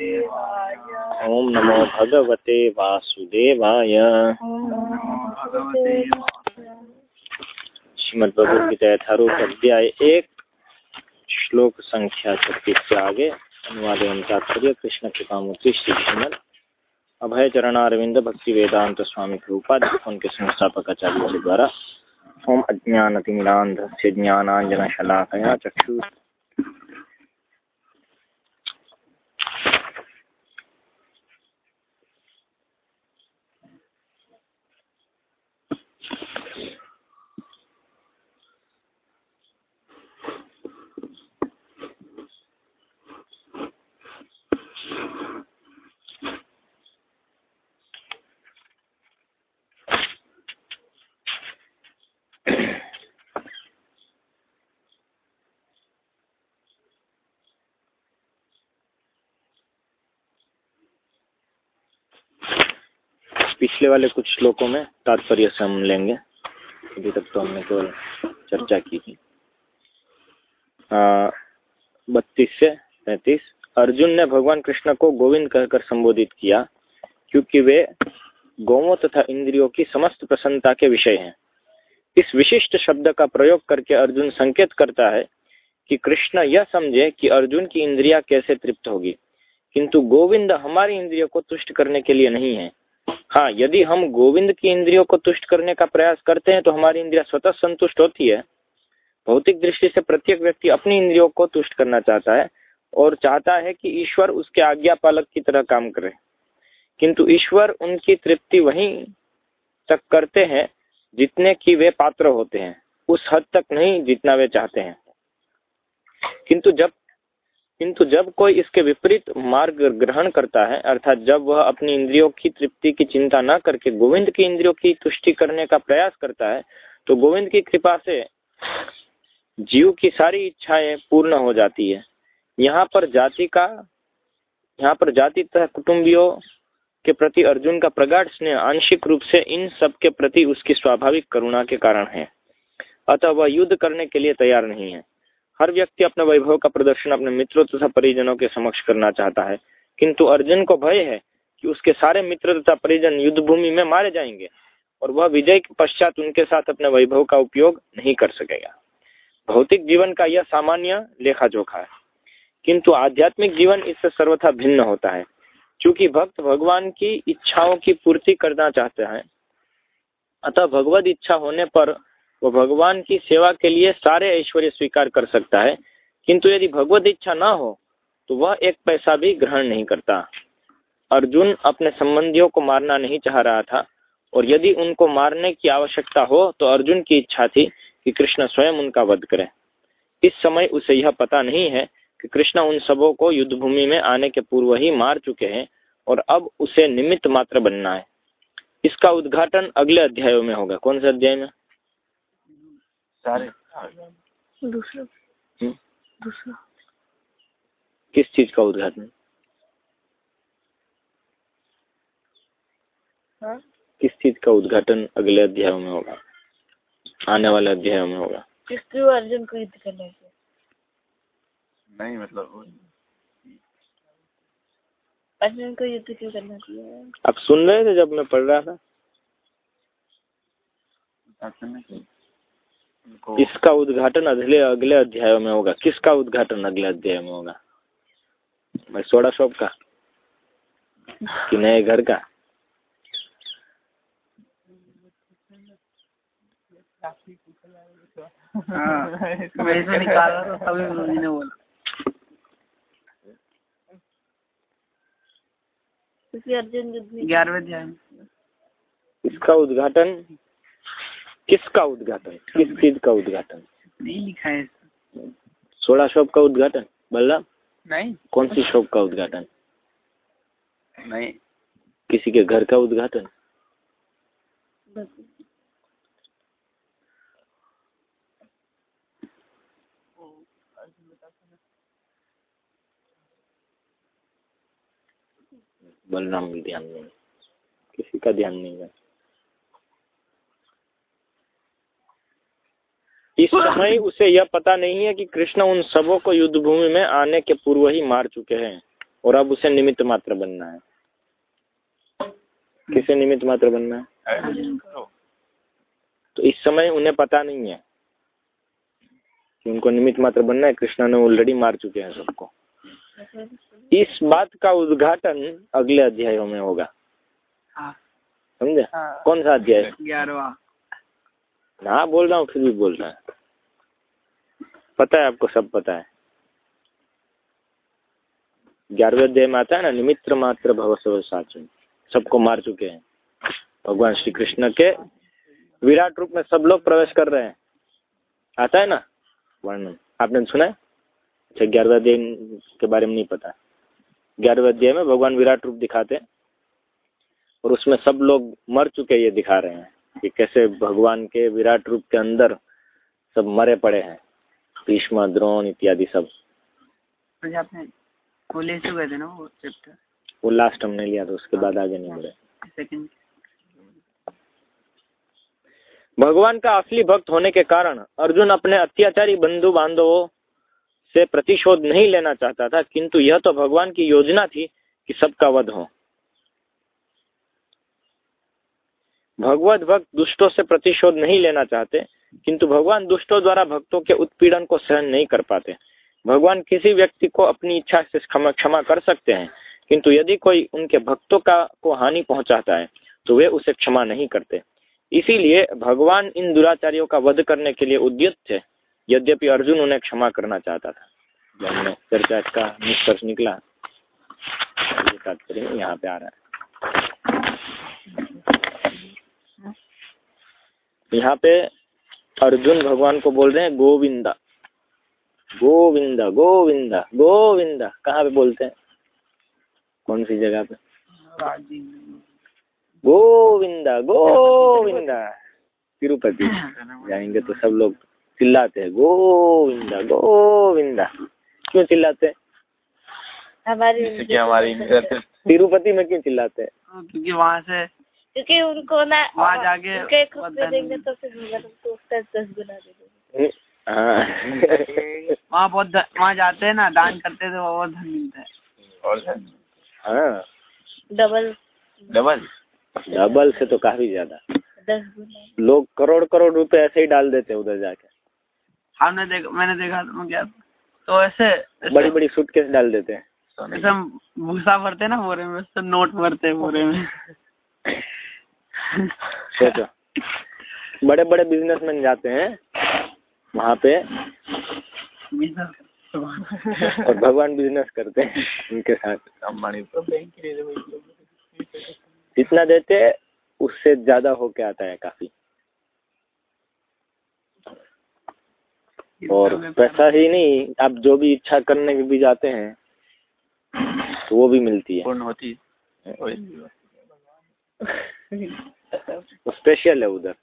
ओम नमो भगवते वासुदेवाय। श्रीमद भगवद गीता यथारूप अध्याय एक श्लोक संख्या छत्तीस से आगे अनुवाद एवं तात्पर्य कृष्ण कृपामूर्ति श्री श्रीमद अभय चरणारविंद भक्ति वेदांत स्वामी रूपाद उनके संस्थापक आचार्य द्वारा ओम अज्ञानतिमिरांध से ज्ञानांजन शलाकया चक्षु पिछले वाले कुछ श्लोकों में तात्पर्य से हम लेंगे। अभी तक तो हमने केवल चर्चा की थी। बत्तीस से पैंतीस अर्जुन ने भगवान कृष्ण को गोविंद कहकर संबोधित किया, क्योंकि वे गौवों तथा इंद्रियों की समस्त प्रसन्नता के विषय हैं। इस विशिष्ट शब्द का प्रयोग करके अर्जुन संकेत करता है कि कृष्ण यह समझे कि अर्जुन की इंद्रिया कैसे तृप्त होगी। किंतु गोविंद हमारी इंद्रियों को तुष्ट करने के लिए नहीं है। हाँ यदि हम गोविंद की इंद्रियों को तुष्ट करने का प्रयास करते हैं तो हमारी इंद्रिया स्वतः संतुष्ट होती है। भौतिक दृष्टि से प्रत्येक व्यक्ति अपनी इंद्रियों को तुष्ट करना चाहता है और चाहता है कि ईश्वर उसके आज्ञा पालक की तरह काम करे। किंतु ईश्वर उनकी तृप्ति वहीं तक करते हैं, जितने की वे पात्र होते हैं। उस हद तक नहीं, जितना वे चाहते हैं। किंतु जब किंतु जब कोई इसके विपरीत मार्ग ग्रहण करता है, अर्थात जब वह अपनी इंद्रियों की तृप्ति की चिंता न करके गोविंद की इंद्रियों की तुष्टि करने का प्रयास करता है तो गोविंद की कृपा से जीव की सारी इच्छाएँ पूर्ण हो जाती है। यहाँ पर जाति का, यहाँ पर जाति तथा कुटुंबियों के प्रति अर्जुन का प्रगाढ़ स्नेह आंशिक रूप से इन सब के प्रति उसकी स्वाभाविक करुणा के कारण है। अतः वह युद्ध करने के लिए तैयार नहीं है। हर व्यक्ति अपने वैभव का प्रदर्शन अपने मित्रों तथा परिजनों के समक्ष करना चाहता है। किंतु अर्जुन को भय है कि उसके सारे मित्र तथा परिजन युद्ध भूमि में मारे जाएँगे और वह विजय के पश्चात उनके साथ अपने वैभव का उपयोग नहीं कर सकेगा। भौतिक जीवन का यह सामान्य लेखा जोखा है। किंतु आध्यात्मिक जीवन इससे सर्वथा भिन्न होता है। क्योंकि भक्त भगवान की इच्छाओं की पूर्ति करना चाहते हैं, अतः भगवत इच्छा होने पर वो भगवान की सेवा के लिए सारे ऐश्वर्य स्वीकार कर सकता है। किंतु यदि भगवत इच्छा ना हो तो वह एक पैसा भी ग्रहण नहीं करता। अर्जुन अपने संबंधियों को मारना नहीं चाह रहा था, और यदि उनको मारने की आवश्यकता हो तो अर्जुन की इच्छा थी कि कृष्ण स्वयं उनका वध करे। इस समय उसे यह पता नहीं है कि कृष्ण उन सबों को युद्ध भूमि में आने के पूर्व ही मार चुके हैं, और अब उसे निमित्त मात्र बनना है। इसका उद्घाटन अगले अध्यायों में होगा। कौन से अध्याय में? सारे। दूसरा। हम्म? दूसरा। किस चीज़ का उद्घाटन? हाँ? किस चीज़ का उद्घाटन अगले अध्याय में होगा? आने वाले अध्याय में होगा। किसके अर्जुन को युद्ध करना है। नहीं मतलब अर्जुन को युद्ध क्यों करना चाहिए? आप सुन रहे थे जब मैं पढ़ रहा था? इसका उद्घाटन अगले अगले अध्याय में होगा? किसका उद्घाटन अगले अध्याय में होगा? भाई सोडा शॉप का? कि नए घर का? तो ग्यारहवें इसका उद्घाटन? किसका उद्घाटन? किस चीज़ का उद्घाटन? नहीं लिखा है। सोडा शॉप का उद्घाटन बलराम? नहीं। कौन सी शॉप का उद्घाटन? नहीं। किसी के घर का उद्घाटन? बलराम भी ध्यान नहीं किसी का ध्यान नहीं है। इस समय उसे यह पता नहीं है कि कृष्ण उन सबों को युद्ध भूमि में आने के पूर्व ही मार चुके हैं और अब उसे निमित्त मात्र बनना है। किसे निमित्त मात्र बनना है? तो इस समय उन्हें पता नहीं है कि उनको निमित्त मात्र बनना है। कृष्णा ने ऑलरेडी मार चुके हैं सबको। इस बात का उद्घाटन अगले अध्यायों में होगा। हाँ। समझे? हाँ। कौन सा अध्याय? ग्यारहवा। हाँ बोल रहा हूँ, फिर भी बोल रहा है। पता है आपको, सब पता है। ग्यारहवें अध्याय में आता है ना निमित्र मात्र भव साचुन। सबको मार चुके हैं। भगवान श्री कृष्ण के विराट रूप में सब लोग प्रवेश कर रहे हैं। आता है ना, वर्णन। आपने सुना है? अच्छा ग्यारहवें अध्याय के बारे में नहीं पता। ग्यारहवें अध्याय में भगवान विराट रूप दिखाते हैं और उसमें सब लोग मर चुके ये दिखा रहे हैं। कि कैसे भगवान के विराट रूप के अंदर सब मरे पड़े हैं। भीष्म द्रोण इत्यादि सब। तो आपने थे ना वो चैप्टर वो लास्ट हमने लिया था उसके बाद आगे नहीं बढ़े। भगवान का असली भक्त होने के कारण अर्जुन अपने अत्याचारी बंधु बांधवों से प्रतिशोध नहीं लेना चाहता था किंतु यह तो भगवान की योजना थी कि सबका वध हो। भगवत भक्त दुष्टों से प्रतिशोध नहीं लेना चाहते, किंतु भगवान दुष्टों द्वारा भक्तों के उत्पीड़न को सहन नहीं कर पाते। भगवान किसी व्यक्ति को अपनी इच्छा से क्षमा कर सकते हैं, किंतु यदि कोई उनके भक्तों का, को हानि पहुंचाता है तो वे उसे क्षमा नहीं करते। इसीलिए भगवान इन दुराचारियों का वध करने के लिए उद्यत थे। यद्यपि अर्जुन उन्हें क्षमा करना चाहता था। चर्चा का निष्कर्ष निकला यहाँ पे आ रहा है। यहाँ पे अर्जुन भगवान को बोल रहे हैं गोविंदा। गोविंदा गोविंदा गोविंदा। कहाँ पे बोलते हैं? कौन सी जगह पे? गोविंदा गोविंदा। तिरुपति। जाएँगे तो सब लोग चिल्लाते हैं गोविंदा गोविंदा। क्यों चिल्लाते हैं? हमारी हमारी तिरुपति में क्यों चिल्लाते हैं क्योंकि वहाँ से क्योंकि उनको ना वहाँ जाके उनके एक वो देंगे तो फिर उनको उसका दस गुना दे देंगे। हाँ। वहाँ बहुत वहाँ जाते हैं ना दान करते हैं तो बहुत धन मिलता है। और हाँ। डबल। डबल? डबल से तो काफ़ी ज़्यादा। दस गुना लोग करोड़ करोड़ रुपए ऐसे ही डाल देते हैं उधर जाके। हमने देखा मैंने देखा तो गया तो ऐसे ऐसे- बड़ी बड़ी सूटकेस डाल देते हैं। ऐसे भूसा भरते हैं ना बोरे में नोट भरते हैं बोरे में। सोचो। बड़े बड़े बिजनेसमैन जाते हैं वहाँ पे और भगवान बिज़नेस करते हैं उनके साथ। अंबानी ही जितना देते हैं उससे ज़्यादा होके आता है काफ़ी। और पैसा ही। नहीं आप जो भी इच्छा करने के भी जाते हैं तो वो भी मिलती है। होती है। वो स्पेशल है उधर।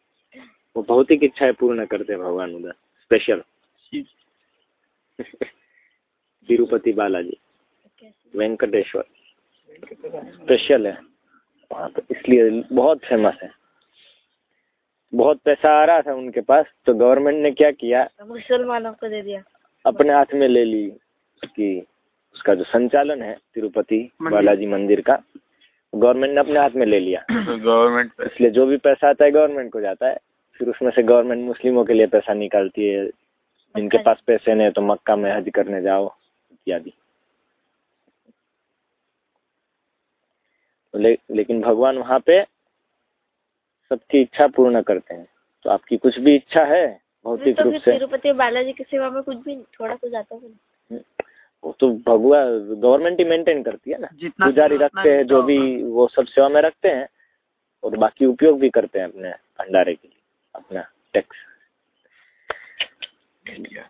वो भौतिक इच्छाएँ पूर्ण करते हैं भगवान उधर। स्पेशल तिरुपति बालाजी। वेंकटेश्वर। स्पेशल है। वहाँ पे इसलिए बहुत फ़ेमस है। बहुत पैसा आ रहा था उनके पास तो गवर्नमेंट ने क्या किया? मुसलमानों को दे दिया। अपने हाथ में ले ली उसकी उसका जो संचालन है तिरुपति बालाजी मंदिर का गवर्नमेंट ने अपने हाथ में ले लिया। तो गवर्नमेंट इसलिए जो भी पैसा आता है गवर्नमेंट को जाता है। फिर उसमें से गवर्नमेंट मुस्लिमों के लिए पैसा निकालती है। जिनके पास पैसे नहीं तो मक्का में हज करने जाओ इत्यादि। ले, लेकिन भगवान वहाँ पे सबकी इच्छा पूर्ण करते हैं। तो आपकी कुछ भी इच्छा है भौतिक तो रूप से। तिरुपति बालाजी की सेवा में कुछ भी थोड़ा तो जाता है वो तो भगवान गवर्नमेंट ही मेंटेन करती है ना। पुजारी रखते हैं जो भी वो सब सेवा में रखते हैं और बाकी उपयोग भी करते हैं अपने भंडारे के लिए अपना टैक्स इंडिया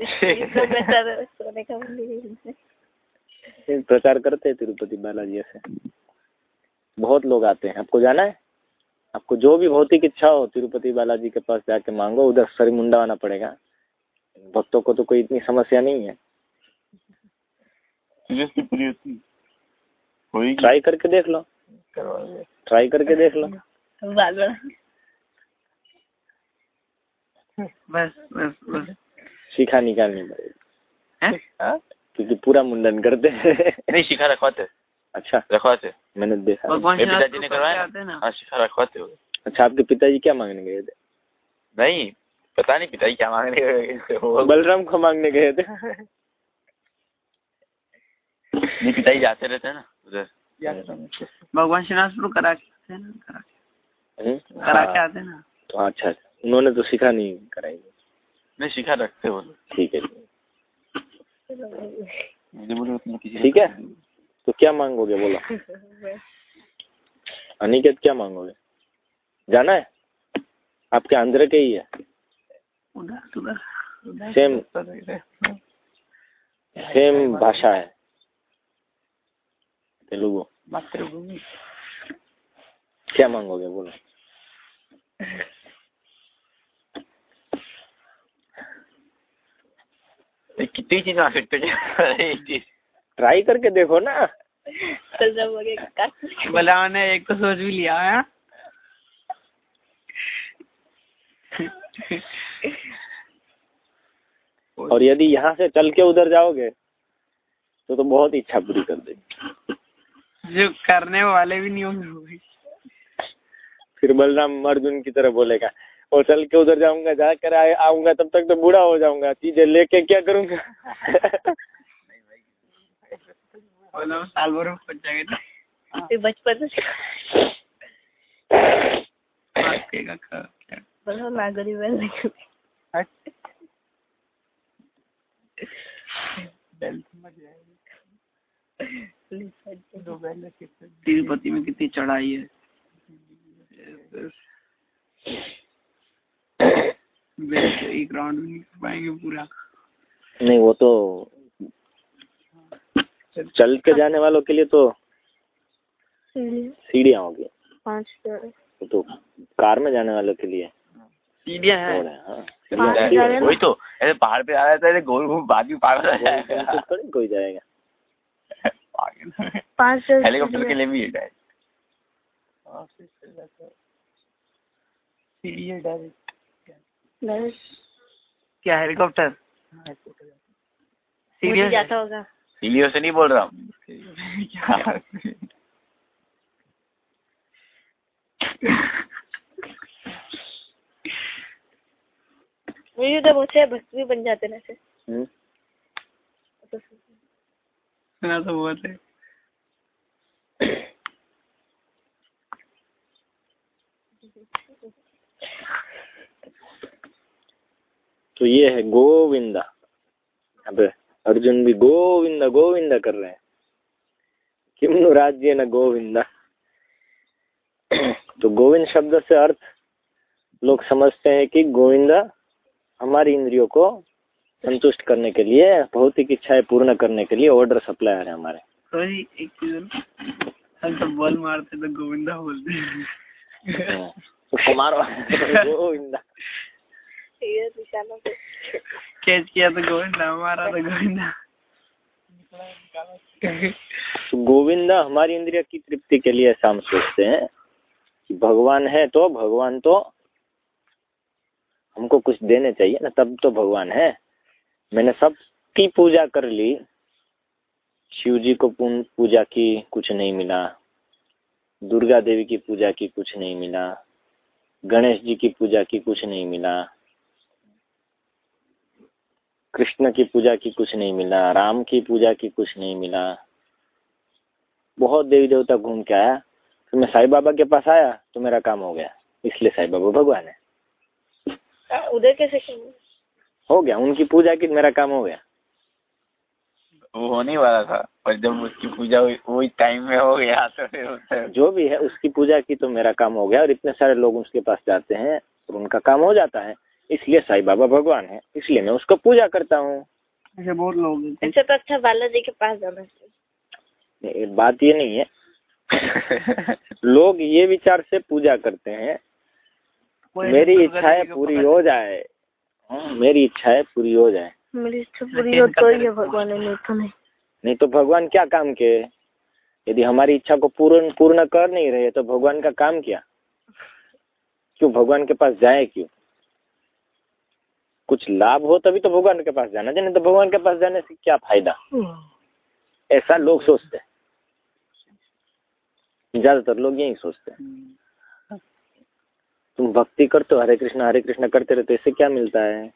इसको बेहतर सोने का मंदिर। प्रचार करते हैं तिरुपति बालाजी से बहुत लोग आते हैं। आपको जाना है? आपको जो भी भौतिक इच्छा हो तिरुपति बालाजी के पास जाके मांगो उधर सरी मुंडा आना पड़ेगा। भक्तों को तो कोई इतनी समस्या नहीं है। ट्राई करके देख लो। ट्राई करके देख लो। बस बस बस। शिखा निकालनी पड़ेगी हाँ? क्योंकि पूरा मुंडन करते हैं। नहीं शिखा रखवाते। अच्छा। रखवाते। मैंने देखा भगवान मेरे पिताजी ने करवाया हैं ना? हाँ शिखा रखवाते हो। अच्छा आपके पिताजी क्या मांगने गए थे? नहीं पता नहीं पिताजी क्या मांगने गए वो बलराम को मांगने गए थे। नहीं पिताजी जाते रहते हैं ना उधर। भगवान श्रीनाथ करा के आते हैं ना करा के हम्म? करा के हाँ, आते हैं ना? तो अच्छा उन्होंने तो शिखा नहीं कराई। नहीं सीखा रखते हो ठीक है। ठीक है? तो क्या मांगोगे बोला। अनिकेत क्या मांगोगे? जाना है? आपके आंध्र के ही है। उधर उधर सेम सेम भाषा है। तेलुगु। मातृभूमि। क्या मांगोगे बोलो। कितनी चीज़ मांग सकते हैं ट्राई करके देखो ना। बोला मैंने एक तो सोच भी लिया है। और यदि यहाँ से चल के उधर जाओगे तो तो बहुत इच्छा पूरी कर देगी। जो करने वाले भी नहीं होंगे फिर बलराम अर्जुन की तरह बोलेगा और चल के उधर जाऊँगा जाकर आऊँगा तब तक तो बूढ़ा हो जाऊँगा। चीज़ें लेके क्या करूँगा? बोला। साल भर में पहुँच जाएगा फिर बचपन से ना क्या? बोलो नागरी बहन तिरुपति में कितनी चढ़ाई है। एक राउंड भी नहीं कर पाएँगे पूरा। नहीं वो तो चल के जाने वालों के लिए तो सीढ़ियाँ होगी। पाँच तो कार में जाने वालों के लिए। सीढ़ियाँ हैं? वही तो ऐसे पहाड़ पे आ रहा था गोल घूम बाद में पागल हो जाएगा। तो कोई जाएगा। पागल। हेलीकॉप्टर के लिए भी है क्या हेलीकॉप्टर? सीढ़ियाँ जाता होगा। सीलियो से नहीं बोल रहा हूँ मुझे तो बहुत से भक्त भी बन जाते ना ऐसे। हम्म? सुना तो बहुत है। तो ये है गोविंदा। अब अर्जुन भी गोविंदा गोविंदा कर रहे हैं। किम नु राज्य न गोविंदा? तो गोविंद शब्द से अर्थ लोग समझते हैं कि गोविंदा हमारी इंद्रियों को संतुष्ट करने के लिए भौतिक इच्छाएँ पूर्ण करने के लिए ऑर्डर सप्लायर है हमारे। तो एक चीज़ हम बॉल मारते तो गोविंदा बोलते हैं। मारो। गोविंदा। कैच किया तो गोविंदा मारा तो गोविंदा। तो गोविंदा हमारी इंद्रिय की तृप्ति के लिए ऐसा हम सोचते हैं कि भगवान है तो भगवान तो हमको कुछ देने चाहिए ना तब तो भगवान है। मैंने सबकी पूजा कर ली शिव जी को पूजा की कुछ नहीं मिला दुर्गा देवी की पूजा की कुछ नहीं मिला गणेश जी की पूजा की कुछ नहीं मिला। कृष्ण की पूजा की कुछ नहीं मिला राम की पूजा की कुछ नहीं मिला। बहुत देवी देवता घूम के आया फिर मैं साई बाबा के पास आया तो मेरा काम हो गया। इसलिए साई बाबा भगवान है। हाँ, उधर कैसे हो गया उनकी पूजा की मेरा काम हो गया। वो होने वाला था पर जब उसकी पूजा हुई वही टाइम में हो गया तो फिर जो भी है उसकी पूजा की तो मेरा काम हो गया और इतने सारे लोग उसके पास जाते हैं और उनका काम हो जाता है। इसलिए साईं बाबा भगवान है इसलिए मैं उसको पूजा करता हूँ। ऐसे बहुत लोग अच्छा तो अच्छा बालाजी के पास जाना चाहिए। बात ये नहीं है। लोग ये विचार से पूजा करते हैं मेरी इच्छाएँ पूरी हो जाए। हाँ, मेरी इच्छाएँ पूरी हो जाए। मेरी इच्छा पूरी हो तो ही है भगवान है नहीं तो नहीं। नहीं तो भगवान क्या काम के यदि हमारी इच्छा को पूर्ण पूर्ण कर नहीं रहे तो भगवान का काम क्या? क्यों भगवान के पास जाए क्यों? कुछ लाभ हो तभी तो भगवान के पास जाना। चाहिए नहीं तो भगवान के पास जाने से क्या फ़ायदा? ऐसा लोग सोचते हैं। ज़्यादातर लोग यही सोचते हैं। तुम भक्ति करते हो हरे कृष्ण हरे कृष्ण करते रहते इससे क्या मिलता है?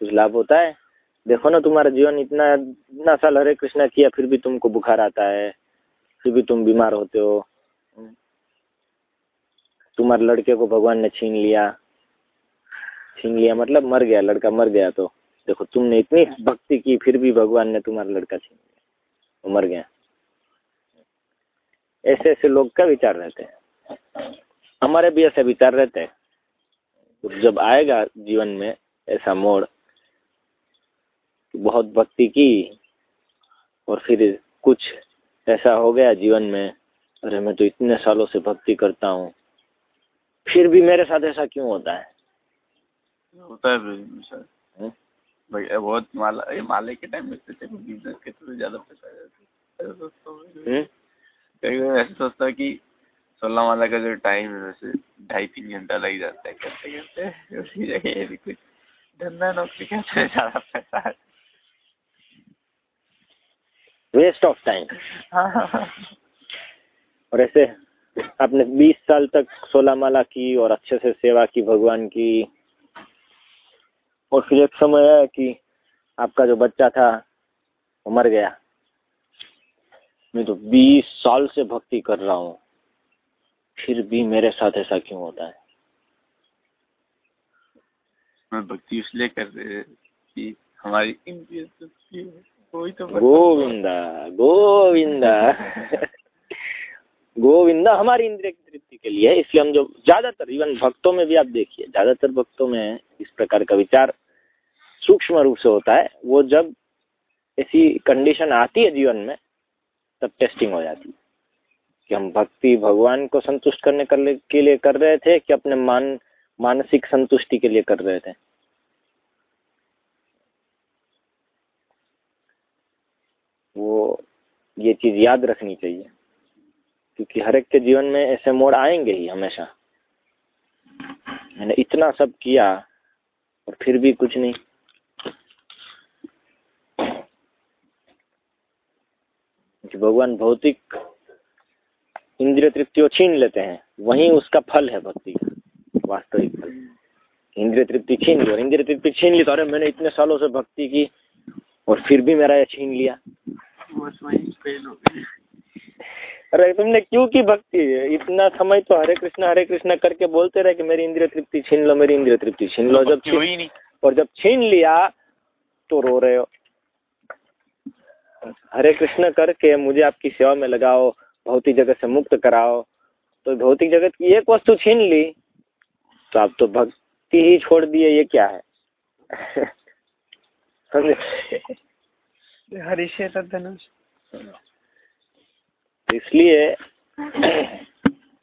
कुछ लाभ होता है? देखो ना तुम्हारा जीवन इतना इतना साल हरे कृष्णा किया फिर भी तुमको बुखार आता है फिर भी तुम बीमार होते हो। तुम्हारे लड़के को भगवान ने छीन लिया। छीन लिया मतलब मर गया लड़का मर गया तो। देखो तुमने इतनी भक्ति की फिर भी भगवान ने तुम्हारा लड़का छीन लिया वो मर गया। ऐसे ऐसे लोग का विचार रहते हैं। हमारे भी ऐसे विचार रहते हैं। जब आएगा जीवन में ऐसा मोड़ बहुत भक्ति की और फिर कुछ ऐसा हो गया जीवन में अरे मैं तो इतने सालों से भक्ति करता हूँ फिर भी मेरे साथ ऐसा क्यों होता है? होता है सर हम्म? भाई बहुत माला ये माले के टाइम में हैं बिज़नेस के थ्रू ज़्यादा पैसा आ जाता है? कई बार ऐसा सोचता है कि सोलह माला का जो टाइम है वैसे ढाई तीन घंटा लग जाता है करते करते। उसी जगह ये भी कुछ धंधा नौकरी करते ज़्यादा पैसा वेस्ट ऑफ़ टाइम हाँ और ऐसे आपने 20 साल तक सोलह माला की और अच्छे से सेवा की भगवान की और फिर एक समय है कि आपका जो बच्चा था वो मर गया। मैं तो 20 साल से भक्ति कर रहा हूँ। फिर भी मेरे साथ ऐसा क्यों होता है? मैं भक्ति इसलिए कर रहे कि हमारी तो गोविंदा गोविंदा। गोविंदा हमारी इंद्रिय की तृप्ति के लिए है। इसलिए हम जो ज़्यादातर इवन भक्तों में भी आप देखिए ज़्यादातर भक्तों में इस प्रकार का विचार सूक्ष्म रूप से होता है, वो जब ऐसी कंडीशन आती है जीवन में, तब टेस्टिंग हो जाती है। कि हम भक्ति भगवान को संतुष्ट करने कर ले- के लिए कर रहे थे, कि अपने मान, मानसिक संतुष्टि के लिए कर रहे थे। वो, ये चीज़ याद रखनी चाहिए, क्योंकि हर एक के जीवन में ऐसे मोड़ आएँगे ही हमेशा। मैंने इतना सब किया, और फिर भी कुछ नहीं। कि भगवान भौतिक इंद्रिय तृप्तियों छीन लेते हैं वही उसका फल है भक्ति का वास्तविक फल। इंद्रिय तृप्ति छीन ली और इंद्रिय तृप्ति छीन ली तो अरे मैंने इतने सालों से भक्ति की और फिर भी मेरा ये छीन लिया। अरे तुमने क्यों की भक्ति? इतना समय तो हरे कृष्णा हरे कृष्णा करके बोलते रहे कि मेरी इंद्रिय तृप्ति छीन लो मेरी इंद्रिय तृप्ति छीन लो। जब भक्ति छीन, नहीं। और जब छीन लिया तो रो रहे हो। हरे कृष्ण करके मुझे आपकी सेवा में लगाओ भौतिक जगत से मुक्त कराओ। तो भौतिक जगत की एक वस्तु छीन ली तो आप तो भक्ति ही छोड़ दिए ये क्या है? इसलिए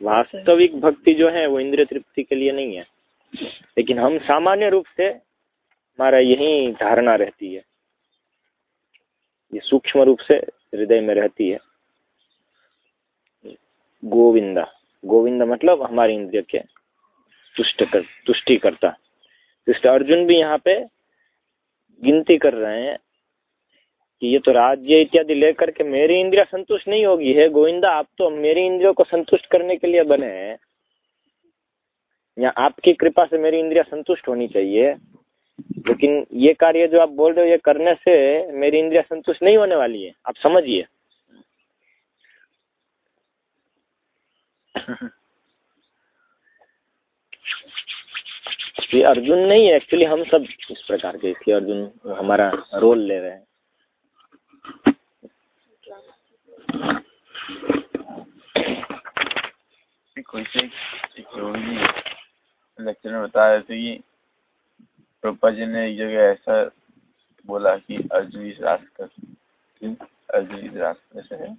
वास्तविक भक्ति जो है वो इंद्रिय तृप्ति के लिए नहीं है। लेकिन हम सामान्य रूप से हमारा यही धारणा रहती है। ये सूक्ष्म रूप से हृदय में रहती है। गोविंदा। गोविंदा मतलब हमारी इंद्रिय के तुष्ट कर तुष्टि करता तुष्ट अर्जुन भी यहाँ पे गिनती कर रहे हैं कि ये तो राज्य इत्यादि लेकर के मेरी इंद्रिया संतुष्ट नहीं होगी। है गोविंदा, आप तो मेरी इंद्रियों को संतुष्ट करने के लिए बने हैं। या आपकी कृपा से मेरी इंद्रिया संतुष्ट होनी चाहिए। लेकिन ये कार्य जो आप बोल रहे हो, ये करने से मेरी इंद्रिया संतुष्ट नहीं होने वाली है। आप समझिए। ये अर्जुन नहीं है एक्चुअली हम सब इस प्रकार के, इसलिए अर्जुन हमारा रोल ले रहे हैं। कोई से एक लेक्चर में बता रहे थे कि रूपा जी ने एक जगह ऐसा बोला कि अर्जुन इस रास्ता अर्जुन रास्ते से है।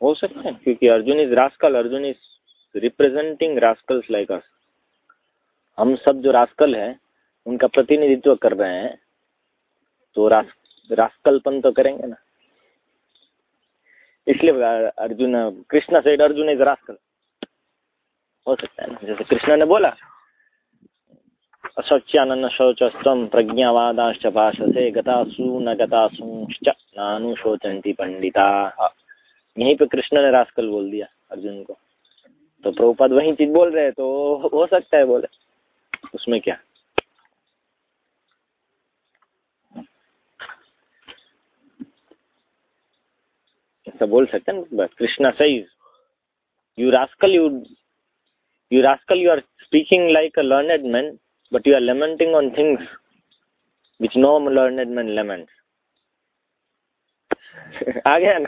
हो सकता है, क्योंकि Arjun is rascal Arjun is representing rascals like us हम सब जो रास्कल हैं, उनका प्रतिनिधित्व कर रहे हैं तो रास रास्कलपन तो करेंगे ना। इसलिए Arjun, Krishna said Arjun is rascal हो सकता है ना, जैसे कृष्णा ने बोला असच्यानन शौचस्तम प्रज्ञावादाश्च भाषसे गतासु न गतासूश्च नानुशोचंती पंडिता यहीं पे कृष्ण ने रास्कल बोल दिया अर्जुन को। तो प्रभुपद वही चीज़ बोल रहे तो हो सकता है बोले। उसमें क्या? ऐसा बोल सकते हैं बस कृष्णा सही। You rascal you you rascal you are speaking like a learned man but you are lamenting on things which no learned man laments. आ गया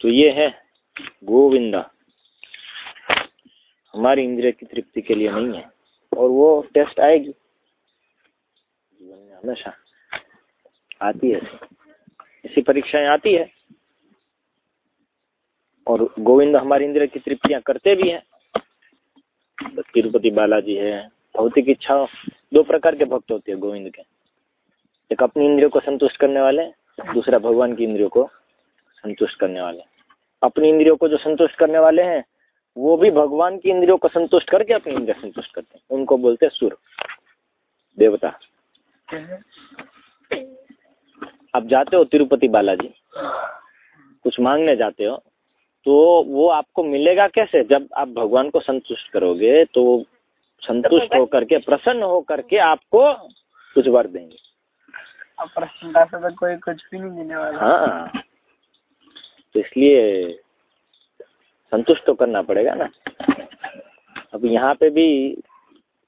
तो ये है गोविंदा। हमारी इंद्रिय की तृप्ति के लिए नहीं है, और वो टेस्ट आएगी। जीवन में हमेशा आती है। ऐसी परीक्षाएँ आती है। और गोविंद हमारी इंद्र की तृप्तियाँ करते भी हैं। तिरुपति बालाजी है। भौतिक इच्छा दो प्रकार के भक्त होते हैं गोविंद के। एक अपनी इंद्रियों को संतुष्ट करने वाले, दूसरा भगवान की इंद्रियों को संतुष्ट करने वाले। अपनी इंद्रियों को जो संतुष्ट करने वाले हैं, वो भी भगवान की इंद्रियों को संतुष्ट करके अपनी इंद्रिया संतुष्ट करते हैं। उनको बोलते हैं सुर। देवता। आप जाते हो तिरुपति बालाजी, कुछ मांगने जाते हो तो वो आपको मिलेगा कैसे? जब आप भगवान को संतुष्ट करोगे तो संतुष्ट होकर के प्रसन्न होकर के आपको कुछ वर देंगे। अब प्रसन्नता से तो कोई कुछ भी नहीं देने वाला। हाँ। तो इसलिए संतुष्ट तो करना पड़ेगा ना। अब यहाँ पे भी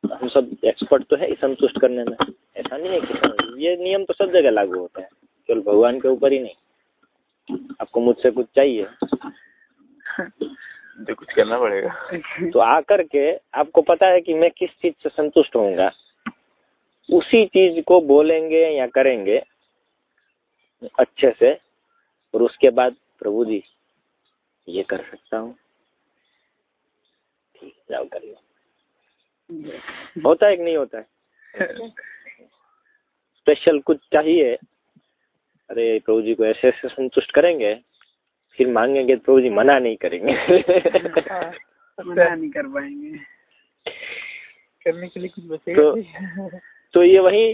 हम सब एक्सपर्ट तो है ही संतुष्ट करने में। ऐसा नहीं है कि ये नियम तो सब जगह लागू होता है। केवल भगवान के ऊपर ही नहीं। आपको मुझसे कुछ चाहिए? तो कुछ करना पड़ेगा। तो आकर के आपको पता है कि मैं किस चीज़ से संतुष्ट होऊँगा। उसी चीज़ को बोलेंगे या करेंगे अच्छे से और उसके बाद प्रभु जी ये कर सकता हूँ। ठीक जाओ करिए। होता है कि नहीं होता है? स्पेशल कुछ चाहिए? अरे प्रभु जी को ऐसे ऐसे संतुष्ट करेंगे फिर मांगेंगे तो प्रभु जी मना नहीं करेंगे। मना नहीं कर पाएँगे। करने के लिए कुछ बचेगा तो तो ये वही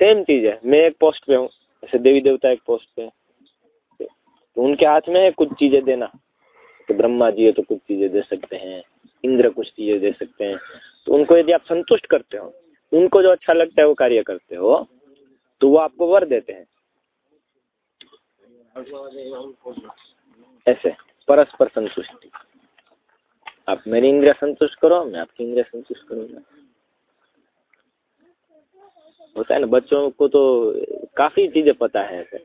सेम चीज़ है। मैं एक पोस्ट पे हूँ जैसे देवी देवता एक पोस्ट पे। तो उनके हाथ में है कुछ चीज़ें देना। तो ब्रह्मा जी है तो कुछ चीज़ें दे सकते हैं इंद्र कुछ चीज़ें दे सकते हैं। तो उनको यदि आप संतुष्ट करते हो उनको जो अच्छा लगता है वो कार्य करते हो तो वो आपको वर देते हैं। ऐसे परस्पर संतुष्टि। आप मेरी इंद्रिया संतुष्ट करो मैं आपकी इंद्रिया संतुष्ट करूँगा। होता है ना बच्चों को तो काफ़ी चीज़ें पता है ऐसे।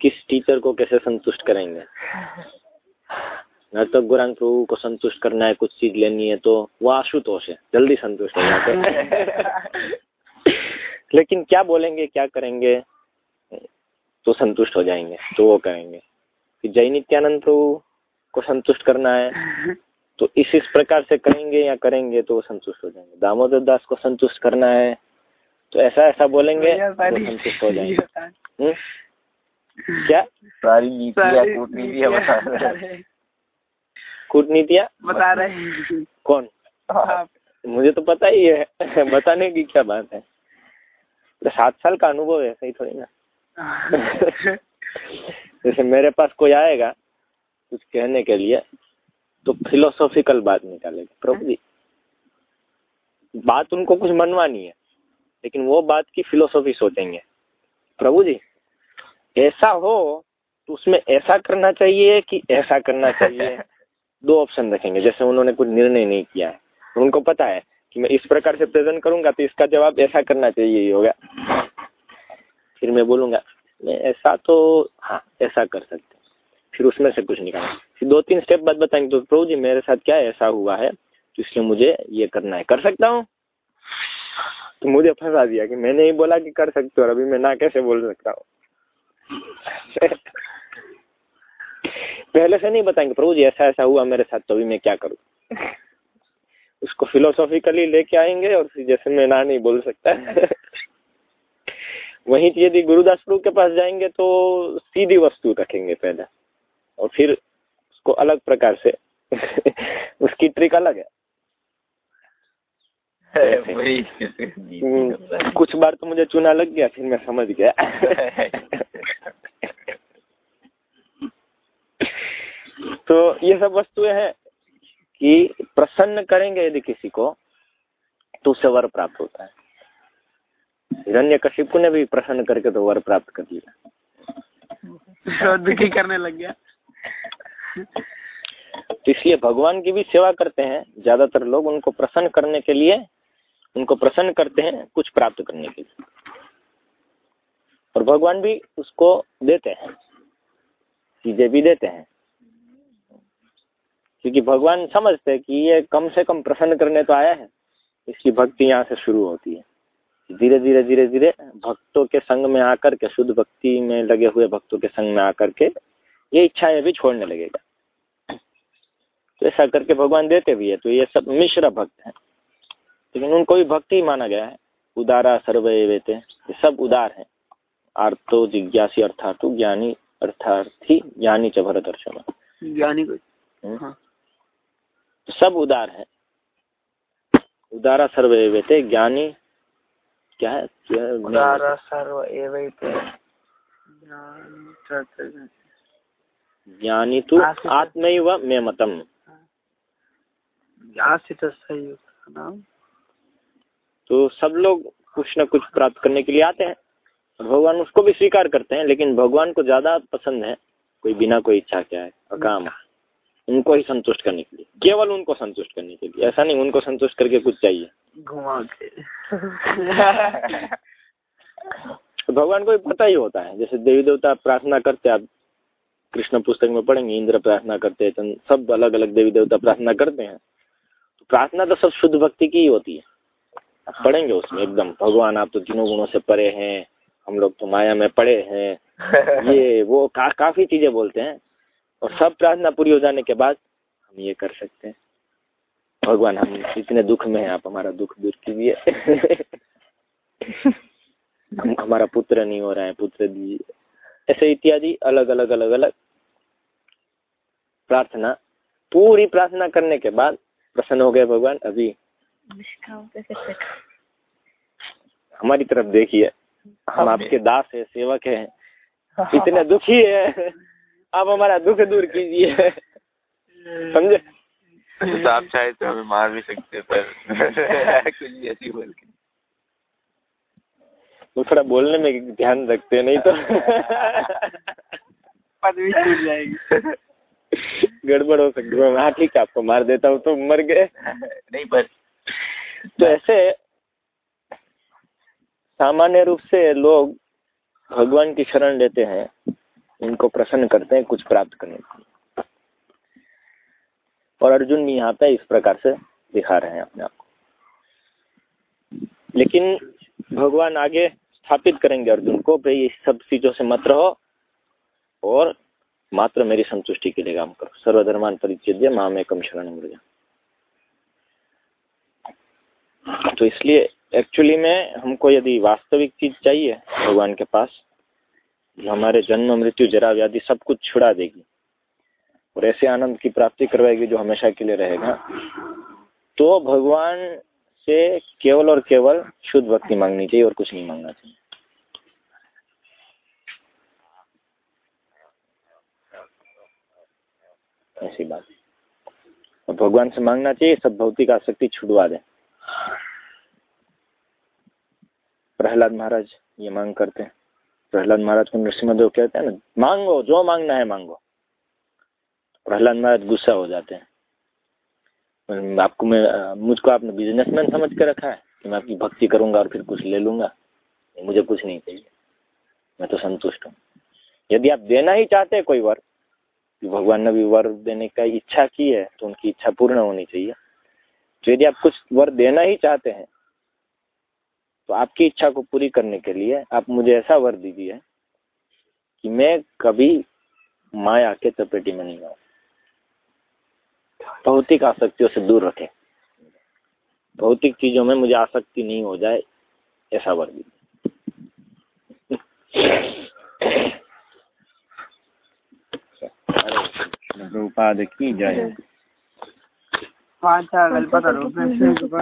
किस टीचर को कैसे संतुष्ट करेंगे? नर्तक गुरांग प्रभु को संतुष्ट करना है कुछ चीज़ लेनी है तो वो आशुतोष है जल्दी संतुष्ट हो जाते हैं। लेकिन क्या बोलेंगे क्या करेंगे? तो संतुष्ट हो जाएँगे तो वो करेंगे कि जय नित्यानंद प्रभु को संतुष्ट करना है तो इस इस प्रकार से करेंगे या करेंगे तो वो संतुष्ट हो जाएँगे। दामोदर दास को संतुष्ट करना है तो ऐसा ऐसा बोलेंगे तो संतुष्ट हो जाएँगे। हम्म? क्या? सारी नीतियाँ कूटनीतियाँ बता रहे हैं। कूटनीतियाँ? बता रहे हैं। कौन? मुझे तो पता ही है बताने की क्या बात है। सात साल का अनुभव है सही थोड़ी ना। जैसे मेरे पास कोई आएगा कुछ कहने के लिए तो फिलोसॉफिकल बात निकालेगा। प्रभु जी बात उनको कुछ मनवानी है लेकिन वो बात की फिलोसॉफी सोचेंगे। प्रभु जी ऐसा हो तो उसमें ऐसा करना चाहिए कि ऐसा करना चाहिए। दो ऑप्शन रखेंगे जैसे उन्होंने कुछ निर्णय नहीं किया है। उनको पता है कि मैं इस प्रकार से प्रेजेंट करूँगा तो इसका जवाब ऐसा करना चाहिए ही होगा फिर मैं बोलूँगा मैं ऐसा तो हाँ ऐसा कर सकते फिर उसमें से कुछ निकालेंगे फिर दो तीन स्टेप बाद बताएँगे तो प्रभु जी मेरे साथ क्या ऐसा हुआ है तो इसलिए मुझे ये करना है। कर सकता हूँ? तो मुझे फंसा दिया कि मैंने ही बोला कि कर सकते हो और अभी मैं ना कैसे बोल सकता हूँ? पहले से नहीं बताएँगे प्रभु जी ऐसा ऐसा हुआ मेरे साथ तो अभी मैं क्या करूँ? उसको फिलोसॉफिकली लेके आएँगे और फिर जैसे मैं ना नहीं बोल सकता। वहीं यदि गुरुदास प्रभु के पास जाएँगे तो सीधी वस्तु रखेंगे पहले और फिर उसको अलग प्रकार से उसकी ट्रिक अलग है। हम्म, कुछ बार तो मुझे चुना लग गया फिर मैं समझ गया। तो ये सब वस्तुएँ हैं कि प्रसन्न करेंगे यदि किसी को तो उसे वर प्राप्त होता है। हिरण्य कशिपु ने भी प्रसन्न करके तो वर प्राप्त कर लिया। दुखी करने लग गया। तो इसलिए भगवान की भी सेवा करते हैं। ज़्यादातर लोग उनको प्रसन्न करने के लिए उनको प्रसन्न करते हैं कुछ प्राप्त करने के लिए। और भगवान भी उसको देते हैं चीज़ें भी देते हैं। क्योंकि भगवान समझते हैं कि ये कम से कम प्रसन्न करने तो आया है इसकी भक्ति यहाँ से शुरू होती है। धीरे धीरे धीरे धीरे भक्तों के संग में आकर के शुद्ध भक्ति में लगे हुए भक्तों के संग में आकर के ये इच्छाएँ भी छोड़ने लगेगा। तो ऐसा करके भगवान देते भी है तो ये सब मिश्र भक्त हैं। लेकिन उनको भी भक्ति माना गया है। उदारा सर्वे वेते ये सब उदार हैं। आर्तो जिज्ञासी अर्थातु ज्ञानी अर्थार्थी ज्ञानी च भरत ज्ञानी हम्म। हाँ। तो सब उदार है। उदारा सर्वे वेते ज्ञानी क्या है क्या- सर्व एवैते ज्ञानी तो आत्मैव मे मतम तो सब लोग कुछ न कुछ प्राप्त करने के लिए आते हैं। भगवान उसको भी स्वीकार करते हैं लेकिन भगवान को ज़्यादा पसंद है कोई बिना कोई इच्छा क्या है अकाम। उनको ही संतुष्ट करने के लिए। केवल उनको संतुष्ट करने के लिए। ऐसा नहीं उनको संतुष्ट करके कुछ चाहिए। घुमा के। तो भगवान को पता ही होता है। जैसे देवी देवता प्रार्थना करते आप कृष्ण पुस्तक में पढ़ेंगे इंद्र प्रार्थना करते हैं चंद- सब अलग अलग देवी देवता प्रार्थना करते हैं। तो प्रार्थना तो सब शुद्ध भक्ति की ही होती है। आप पढ़ेंगे उसमें एकदम भगवान आप तो तीनों गुणों से परे हैं हम लोग तो माया में पड़े हैं। ये वो का, काफ़ी चीज़ें बोलते हैं। और सब प्रार्थना पूरी हो जाने के बाद हम ये कर सकते हैं। भगवान हम इतने दुख में हैं आप हमारा दुख दूर कीजिए। हम हमारा पुत्र नहीं हो रहा है पुत्र दीजिए। ऐसे इत्यादि अलग अलग अलग अलग प्रार्थना पूरी प्रार्थना करने के बाद प्रसन्न हो गए भगवान अभी। हमारी तरफ़ देखिए हम आपके दास है सेवक हैं। इतने दुखी है। आप हमारा दुख दूर कीजिए। समझे? तो आप चाहे तो हमें मार भी सकते पर कुछ भी ऐसी बोल के। वो थोड़ा बोलने में ध्यान रखते नहीं तो। पदवी छूट जाएगी। गड़बड़ हो सकती है। हाँ ठीक है आपको मार देता हूँ तो मर गए। नहीं पर तो ऐसे सामान्य रूप से लोग भगवान की शरण लेते हैं। इनको प्रसन्न करते हैं, कुछ प्राप्त करने के और अर्जुन भी यहाँ पे इस प्रकार से दिखा रहे हैं अपने आप को। लेकिन भगवान आगे स्थापित करेंगे अर्जुन को, भाई, इस सब चीज़ों से मत रहो और मात्र मेरी संतुष्टि के लिए काम करो। सर्वधर्मान परिचय एकम शरण मृजा तो इसलिए एक्चुअली में हमको यदि वास्तविक चीज़ चाहिए भगवान के पास हमारे जन्म, मृत्यु जरा व्याधि सब कुछ छुड़ा देगी। और ऐसे आनंद की प्राप्ति करवाएगी जो हमेशा के लिए रहेगा। तो भगवान से केवल और केवल शुद्ध भक्ति मांगनी चाहिए और कुछ नहीं मांगना चाहिए। ऐसी बात। और भगवान से मांगना चाहिए, सब भौतिक आसक्ति छुड़वा दे। प्रहलाद महाराज ये मांग करते हैं। प्रहलाद महाराज को नरसिम्हदेव कहते हैं ना, मांगो, जो मांगना है मांगो। प्रहलाद महाराज गुस्सा हो जाते हैं। आपको मैं, मुझको आपने बिजनेसमैन समझ के रखा है कि मैं आपकी भक्ति करूँगा और फिर कुछ ले लूँगा। मुझे कुछ नहीं चाहिए। मैं तो संतुष्ट हूँ। यदि आप देना ही चाहते हैं कोई वर, कि भगवान ने भी वर देने का इच्छा की है तो उनकी इच्छा पूर्ण होनी चाहिए। तो यदि आप कुछ वर देना ही चाहते हैं तो आपकी इच्छा को पूरी करने के लिए आप मुझे ऐसा वर दीजिए कि मैं कभी माया के चपेटी में नहीं आऊँ। भौतिक आसक्तियों से दूर रखें। भौतिक चीज़ों में मुझे आसक्ति नहीं हो जाए ऐसा वर दीजिए। उपाध की जाए।